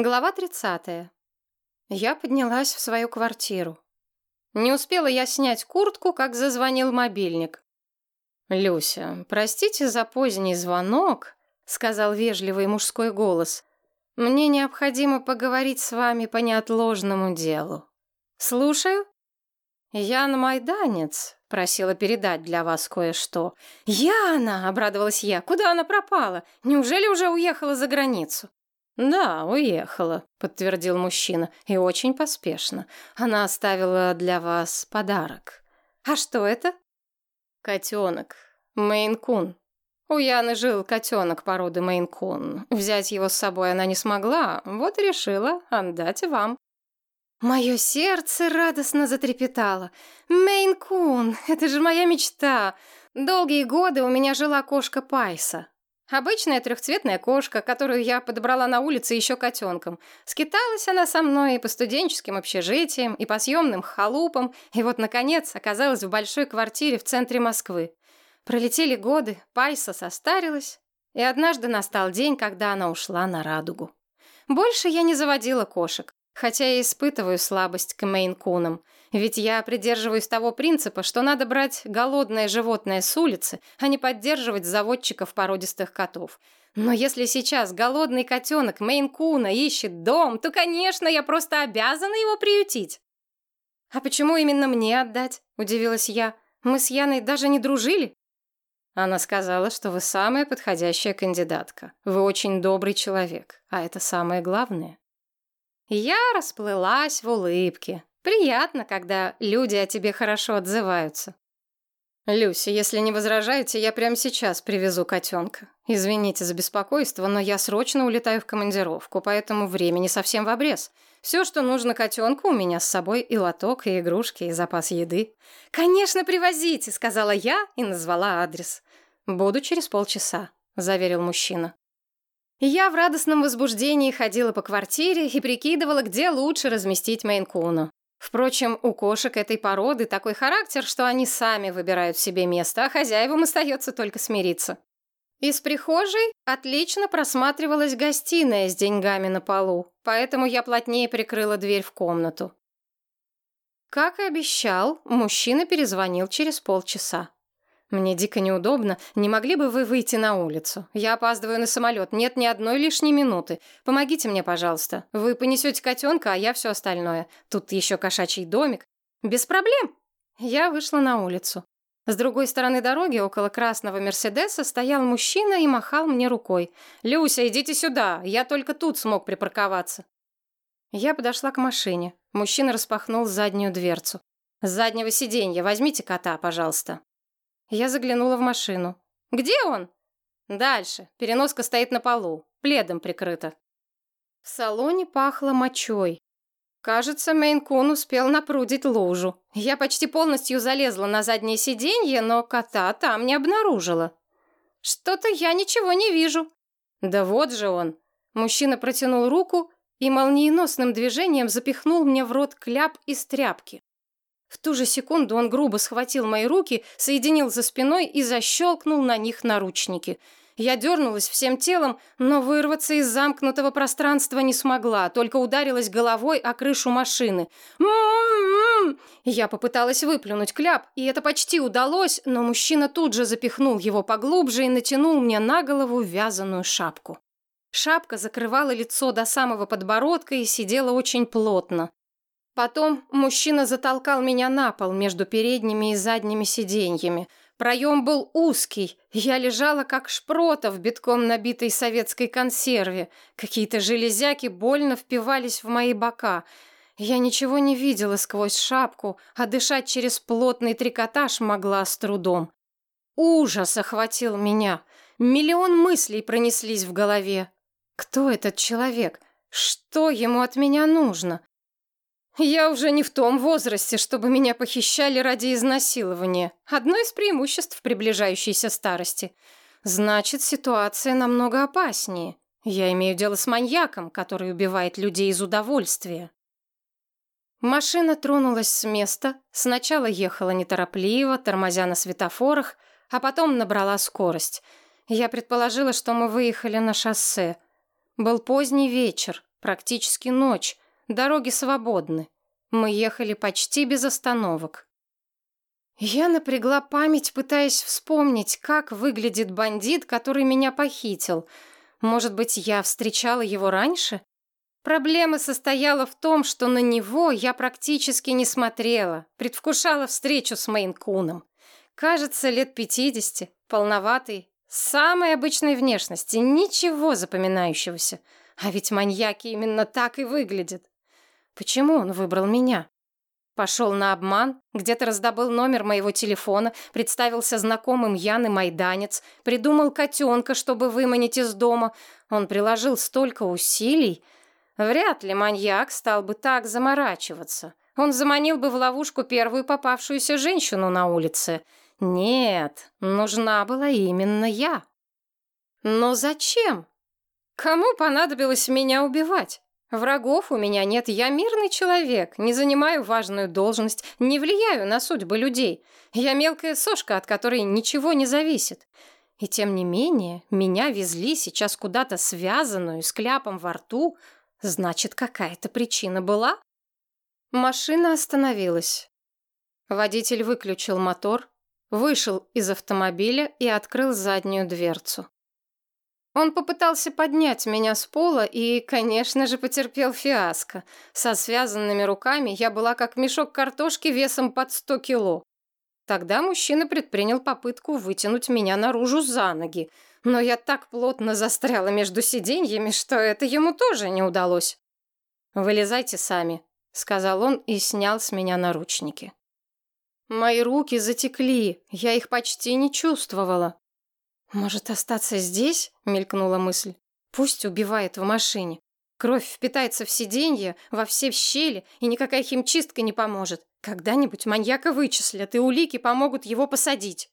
Глава 30. Я поднялась в свою квартиру. Не успела я снять куртку, как зазвонил мобильник. «Люся, простите за поздний звонок», — сказал вежливый мужской голос. «Мне необходимо поговорить с вами по неотложному делу». «Слушаю». «Яна Майданец просила передать для вас кое-что». «Яна!» — обрадовалась я. «Куда она пропала? Неужели уже уехала за границу?» «Да, уехала», — подтвердил мужчина, — «и очень поспешно. Она оставила для вас подарок». «А что это?» «Котенок. Мейн-кун. У Яны жил котенок породы Мейн-кун. Взять его с собой она не смогла, вот и решила отдать вам». Мое сердце радостно затрепетало. Мейн-кун, это же моя мечта. Долгие годы у меня жила кошка Пайса. Обычная трехцветная кошка, которую я подобрала на улице еще котенком. Скиталась она со мной и по студенческим общежитиям, и по съемным халупам, и вот, наконец, оказалась в большой квартире в центре Москвы. Пролетели годы, Пайса состарилась, и однажды настал день, когда она ушла на радугу. Больше я не заводила кошек, хотя и испытываю слабость к мейн-кунам — ведь я придерживаюсь того принципа, что надо брать голодное животное с улицы, а не поддерживать заводчиков породистых котов. Но если сейчас голодный котенок Мейн-куна ищет дом, то, конечно, я просто обязана его приютить. «А почему именно мне отдать?» – удивилась я. «Мы с Яной даже не дружили?» Она сказала, что вы самая подходящая кандидатка. Вы очень добрый человек, а это самое главное. Я расплылась в улыбке. Приятно, когда люди о тебе хорошо отзываются. Люся, если не возражаете, я прямо сейчас привезу котенка. Извините за беспокойство, но я срочно улетаю в командировку, поэтому времени совсем в обрез. Все, что нужно котенку, у меня с собой и лоток, и игрушки, и запас еды. «Конечно, привозите», — сказала я и назвала адрес. «Буду через полчаса», — заверил мужчина. Я в радостном возбуждении ходила по квартире и прикидывала, где лучше разместить Мейнкуну. Впрочем, у кошек этой породы такой характер, что они сами выбирают себе место, а хозяевам остается только смириться. Из прихожей отлично просматривалась гостиная с деньгами на полу, поэтому я плотнее прикрыла дверь в комнату. Как и обещал, мужчина перезвонил через полчаса. «Мне дико неудобно. Не могли бы вы выйти на улицу? Я опаздываю на самолет. Нет ни одной лишней минуты. Помогите мне, пожалуйста. Вы понесете котенка, а я все остальное. Тут еще кошачий домик. Без проблем!» Я вышла на улицу. С другой стороны дороги, около красного Мерседеса, стоял мужчина и махал мне рукой. «Люся, идите сюда! Я только тут смог припарковаться!» Я подошла к машине. Мужчина распахнул заднюю дверцу. «С заднего сиденья возьмите кота, пожалуйста». Я заглянула в машину. «Где он?» «Дальше. Переноска стоит на полу. Пледом прикрыта». В салоне пахло мочой. Кажется, Мейн-кун успел напрудить лужу. Я почти полностью залезла на заднее сиденье, но кота там не обнаружила. «Что-то я ничего не вижу». «Да вот же он». Мужчина протянул руку и молниеносным движением запихнул мне в рот кляп из тряпки. В ту же секунду он грубо схватил мои руки, соединил за спиной и защелкнул на них наручники. Я дернулась всем телом, но вырваться из замкнутого пространства не смогла, только ударилась головой о крышу машины. «М-м-м!» Я попыталась выплюнуть кляп, и это почти удалось, но мужчина тут же запихнул его поглубже и натянул мне на голову вязаную шапку. Шапка закрывала лицо до самого подбородка и сидела очень плотно. Потом мужчина затолкал меня на пол между передними и задними сиденьями. Проем был узкий. Я лежала, как шпрота в битком набитой советской консерве. Какие-то железяки больно впивались в мои бока. Я ничего не видела сквозь шапку, а дышать через плотный трикотаж могла с трудом. Ужас охватил меня. Миллион мыслей пронеслись в голове. Кто этот человек? Что ему от меня нужно? Я уже не в том возрасте, чтобы меня похищали ради изнасилования. Одно из преимуществ приближающейся старости. Значит, ситуация намного опаснее. Я имею дело с маньяком, который убивает людей из удовольствия. Машина тронулась с места, сначала ехала неторопливо, тормозя на светофорах, а потом набрала скорость. Я предположила, что мы выехали на шоссе. Был поздний вечер, Практически ночь. Дороги свободны. Мы ехали почти без остановок. Я напрягла память, пытаясь вспомнить, как выглядит бандит, который меня похитил. Может быть, я встречала его раньше? Проблема состояла в том, что на него я практически не смотрела, предвкушала встречу с Мейн-куном. Кажется, лет пятидесяти, полноватый, самой обычной внешности, ничего запоминающегося. А ведь маньяки именно так и выглядят. Почему он выбрал меня? Пошел на обман, где-то раздобыл номер моего телефона, представился знакомым Яны Майданец, придумал котенка, чтобы выманить из дома. Он приложил столько усилий. Вряд ли маньяк стал бы так заморачиваться. Он заманил бы в ловушку первую попавшуюся женщину на улице. Нет, нужна была именно я. Но зачем? Кому понадобилось меня убивать? Врагов у меня нет, я мирный человек, не занимаю важную должность, не влияю на судьбы людей. Я мелкая сошка, от которой ничего не зависит. И тем не менее, меня везли сейчас куда-то связанную, с кляпом во рту. Значит, какая-то причина была? Машина остановилась. Водитель выключил мотор, вышел из автомобиля и открыл заднюю дверцу. Он попытался поднять меня с пола и, конечно же, потерпел фиаско. Со связанными руками я была как мешок картошки весом под сто кило. Тогда мужчина предпринял попытку вытянуть меня наружу за ноги, но я так плотно застряла между сиденьями, что это ему тоже не удалось. «Вылезайте сами», — сказал он и снял с меня наручники. Мои руки затекли, я их почти не чувствовала. «Может, остаться здесь?» — мелькнула мысль. «Пусть убивает в машине. Кровь впитается в сиденье, во все щели, и никакая химчистка не поможет. Когда-нибудь маньяка вычислят, и улики помогут его посадить».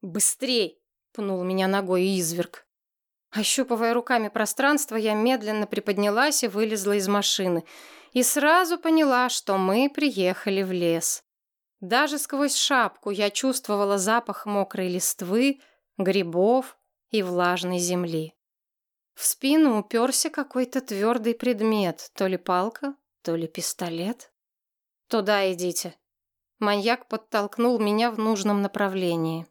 «Быстрей!» — пнул меня ногой изверг. Ощупывая руками пространство, я медленно приподнялась и вылезла из машины. И сразу поняла, что мы приехали в лес. Даже сквозь шапку я чувствовала запах мокрой листвы, грибов и влажной земли. В спину уперся какой-то твердый предмет, то ли палка, то ли пистолет. «Туда идите». Маньяк подтолкнул меня в нужном направлении.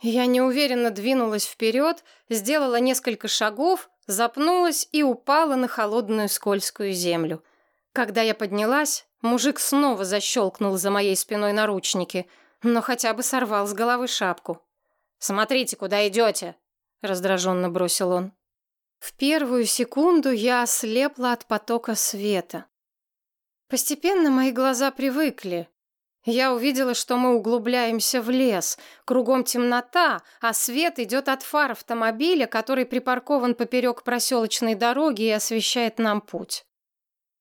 Я неуверенно двинулась вперед, сделала несколько шагов, запнулась и упала на холодную скользкую землю. Когда я поднялась, мужик снова защелкнул за моей спиной наручники, но хотя бы сорвал с головы шапку. «Смотрите, куда идете!» — раздраженно бросил он. В первую секунду я ослепла от потока света. Постепенно мои глаза привыкли. Я увидела, что мы углубляемся в лес. Кругом темнота, а свет идет от фар автомобиля, который припаркован поперек проселочной дороги и освещает нам путь.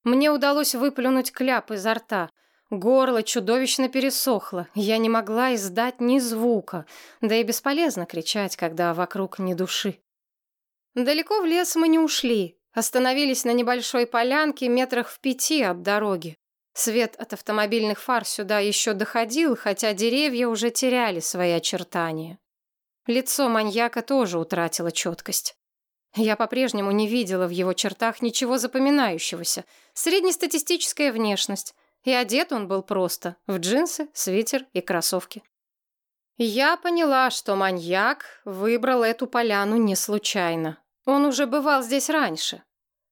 Мне удалось выплюнуть кляп изо рта. Горло чудовищно пересохло, я не могла издать ни звука, да и бесполезно кричать, когда вокруг ни души. Далеко в лес мы не ушли, остановились на небольшой полянке метрах в пяти от дороги. Свет от автомобильных фар сюда еще доходил, хотя деревья уже теряли свои очертания. Лицо маньяка тоже утратило четкость. Я по-прежнему не видела в его чертах ничего запоминающегося. Среднестатистическая внешность, и одет он был просто, в джинсы, свитер и кроссовки. Я поняла, что маньяк выбрал эту поляну не случайно. Он уже бывал здесь раньше.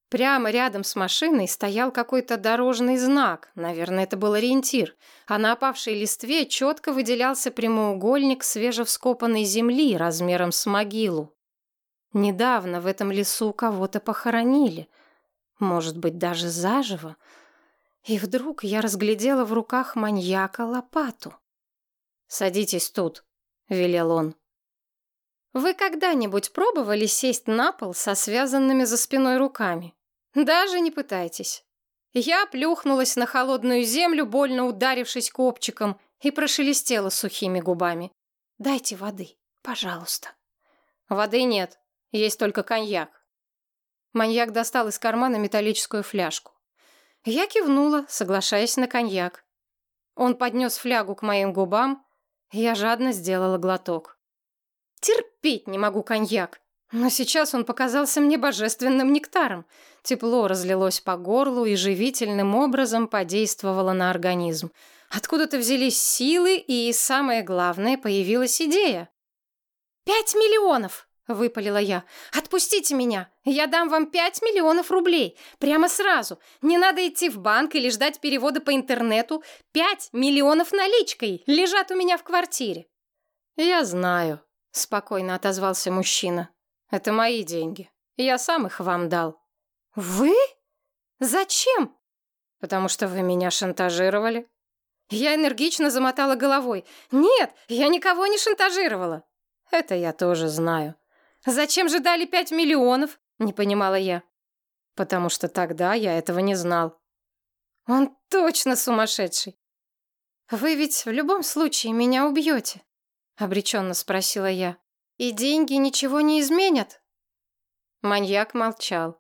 Прямо рядом с машиной стоял какой-то дорожный знак, наверное, это был ориентир, а на опавшей листве четко выделялся прямоугольник свежевскопанной земли размером с могилу. Недавно в этом лесу кого-то похоронили, может быть, даже заживо, и вдруг я разглядела в руках маньяка лопату. «Садитесь тут», — велел он. «Вы когда-нибудь пробовали сесть на пол со связанными за спиной руками? Даже не пытайтесь». Я плюхнулась на холодную землю, больно ударившись копчиком, и прошелестела сухими губами. «Дайте воды, пожалуйста». «Воды нет, есть только коньяк». Маньяк достал из кармана металлическую фляжку. Я кивнула, соглашаясь на коньяк. Он поднес флягу к моим губам, я жадно сделала глоток. Терпеть не могу коньяк. Но сейчас он показался мне божественным нектаром. Тепло разлилось по горлу и живительным образом подействовало на организм. Откуда-то взялись силы, и, самое главное, появилась идея. «Пять миллионов!» — выпалила я. «Отпустите меня! Я дам вам пять миллионов рублей! Прямо сразу! Не надо идти в банк или ждать перевода по интернету! Пять миллионов наличкой лежат у меня в квартире!» «Я знаю», — спокойно отозвался мужчина. «Это мои деньги. Я сам их вам дал». «Вы? Зачем?» «Потому что вы меня шантажировали». Я энергично замотала головой. «Нет, я никого не шантажировала». Это я тоже знаю. Зачем же дали пять миллионов? Не понимала я. Потому что тогда я этого не знал. Он точно сумасшедший. Вы ведь в любом случае меня убьете? Обреченно спросила я. И деньги ничего не изменят? Маньяк молчал.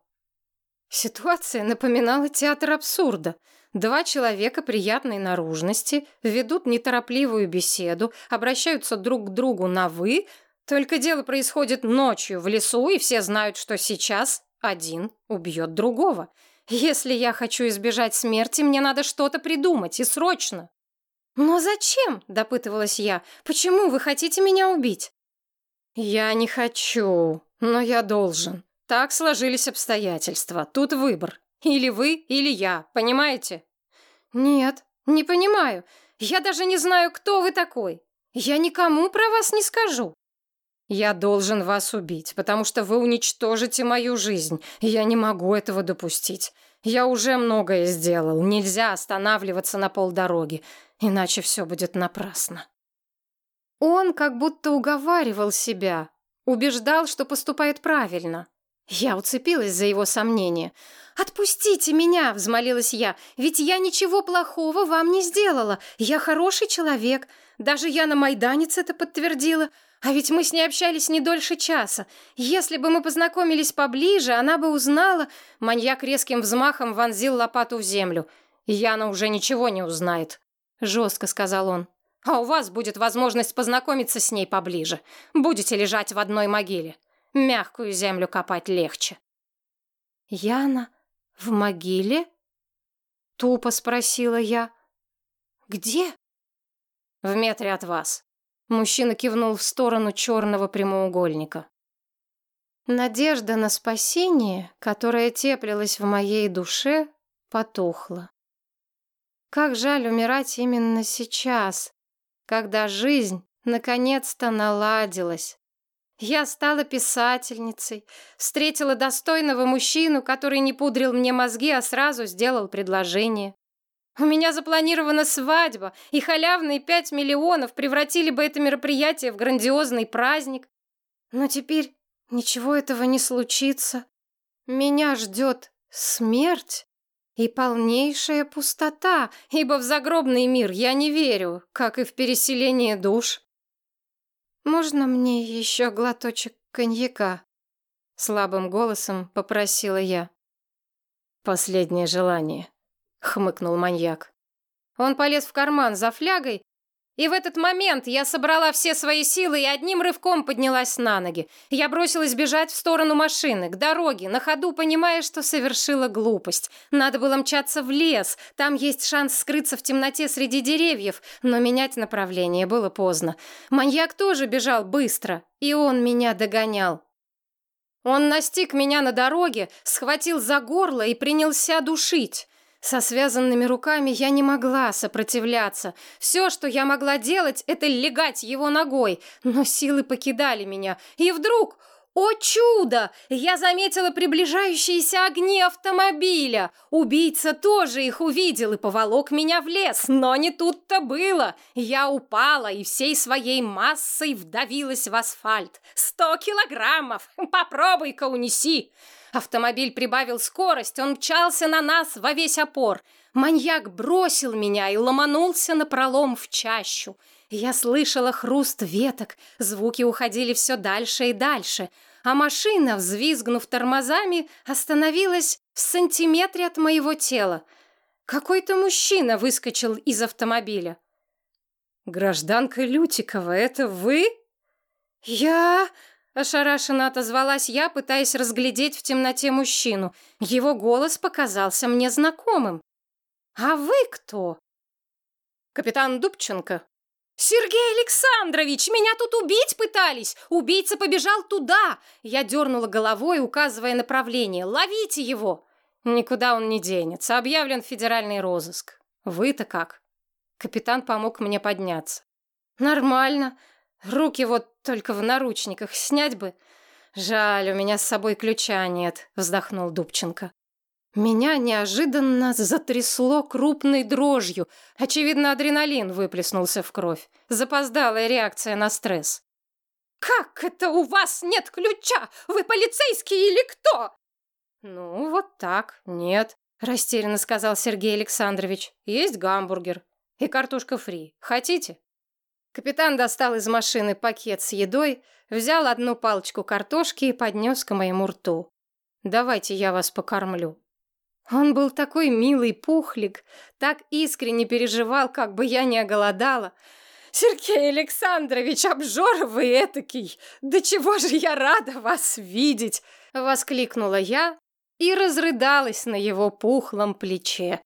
Ситуация напоминала театр абсурда. Два человека приятной наружности ведут неторопливую беседу, обращаются друг к другу на «вы», только дело происходит ночью в лесу, и все знают, что сейчас один убьет другого. Если я хочу избежать смерти, мне надо что-то придумать, и срочно. «Но зачем?» – допытывалась я. «Почему вы хотите меня убить?» «Я не хочу, но я должен. Так сложились обстоятельства. Тут выбор. Или вы, или я, понимаете? Нет, не понимаю. Я даже не знаю, кто вы такой. Я никому про вас не скажу. Я должен вас убить, потому что вы уничтожите мою жизнь. Я не могу этого допустить. Я уже многое сделал. Нельзя останавливаться на полдороги, иначе все будет напрасно. Он как будто уговаривал себя, убеждал, что поступает правильно. Я уцепилась за его сомнения. «Отпустите меня!» — взмолилась я. «Ведь я ничего плохого вам не сделала. Я хороший человек. Даже я на Майданец это подтвердила. А ведь мы с ней общались не дольше часа. Если бы мы познакомились поближе, она бы узнала...» Маньяк резким взмахом вонзил лопату в землю. «Яна уже ничего не узнает», — жестко сказал он. «А у вас будет возможность познакомиться с ней поближе. Будете лежать в одной могиле». Мягкую землю копать легче. Яна в могиле? Тупо спросила я. Где? В метре от вас. Мужчина кивнул в сторону черного прямоугольника. Надежда на спасение, которая теплилась в моей душе, потухла. Как жаль умирать именно сейчас, когда жизнь наконец-то наладилась. Я стала писательницей, встретила достойного мужчину, который не пудрил мне мозги, а сразу сделал предложение. У меня запланирована свадьба, и халявные пять миллионов превратили бы это мероприятие в грандиозный праздник. Но теперь ничего этого не случится. Меня ждет смерть и полнейшая пустота, ибо в загробный мир я не верю, как и в переселение душ. «Можно мне еще глоточек коньяка?» Слабым голосом попросила я. «Последнее желание», — хмыкнул маньяк. Он полез в карман за флягой и в этот момент я собрала все свои силы и одним рывком поднялась на ноги. Я бросилась бежать в сторону машины, к дороге, на ходу понимая, что совершила глупость. Надо было мчаться в лес, там есть шанс скрыться в темноте среди деревьев, но менять направление было поздно. Маньяк тоже бежал быстро, и он меня догонял. Он настиг меня на дороге, схватил за горло и принялся душить. Со связанными руками я не могла сопротивляться. Все, что я могла делать, это легать его ногой. Но силы покидали меня. И вдруг... О чудо! Я заметила приближающиеся огни автомобиля. Убийца тоже их увидел и поволок меня в лес. Но не тут-то было. Я упала и всей своей массой вдавилась в асфальт. Сто килограммов! Попробуй-ка унеси! Автомобиль прибавил скорость, он мчался на нас во весь опор. Маньяк бросил меня и ломанулся на пролом в чащу. Я слышала хруст веток, звуки уходили все дальше и дальше, а машина, взвизгнув тормозами, остановилась в сантиметре от моего тела. Какой-то мужчина выскочил из автомобиля. «Гражданка Лютикова, это вы?» «Я...» Ошарашенно отозвалась я, пытаясь разглядеть в темноте мужчину. Его голос показался мне знакомым. «А вы кто?» «Капитан Дубченко». «Сергей Александрович, меня тут убить пытались! Убийца побежал туда!» Я дернула головой, указывая направление. «Ловите его!» «Никуда он не денется. Объявлен федеральный розыск. Вы-то как?» Капитан помог мне подняться. «Нормально. Руки вот только в наручниках. Снять бы. Жаль, у меня с собой ключа нет», — вздохнул Дубченко. Меня неожиданно затрясло крупной дрожью. Очевидно, адреналин выплеснулся в кровь. Запоздалая реакция на стресс. «Как это у вас нет ключа? Вы полицейский или кто?» «Ну, вот так, нет», — растерянно сказал Сергей Александрович. «Есть гамбургер и картошка фри. Хотите?» Капитан достал из машины пакет с едой, взял одну палочку картошки и поднес к моему рту. «Давайте я вас покормлю». Он был такой милый пухлик, так искренне переживал, как бы я не оголодала. «Сергей Александрович, обжор вы этакий! Да чего же я рада вас видеть!» Воскликнула я и разрыдалась на его пухлом плече.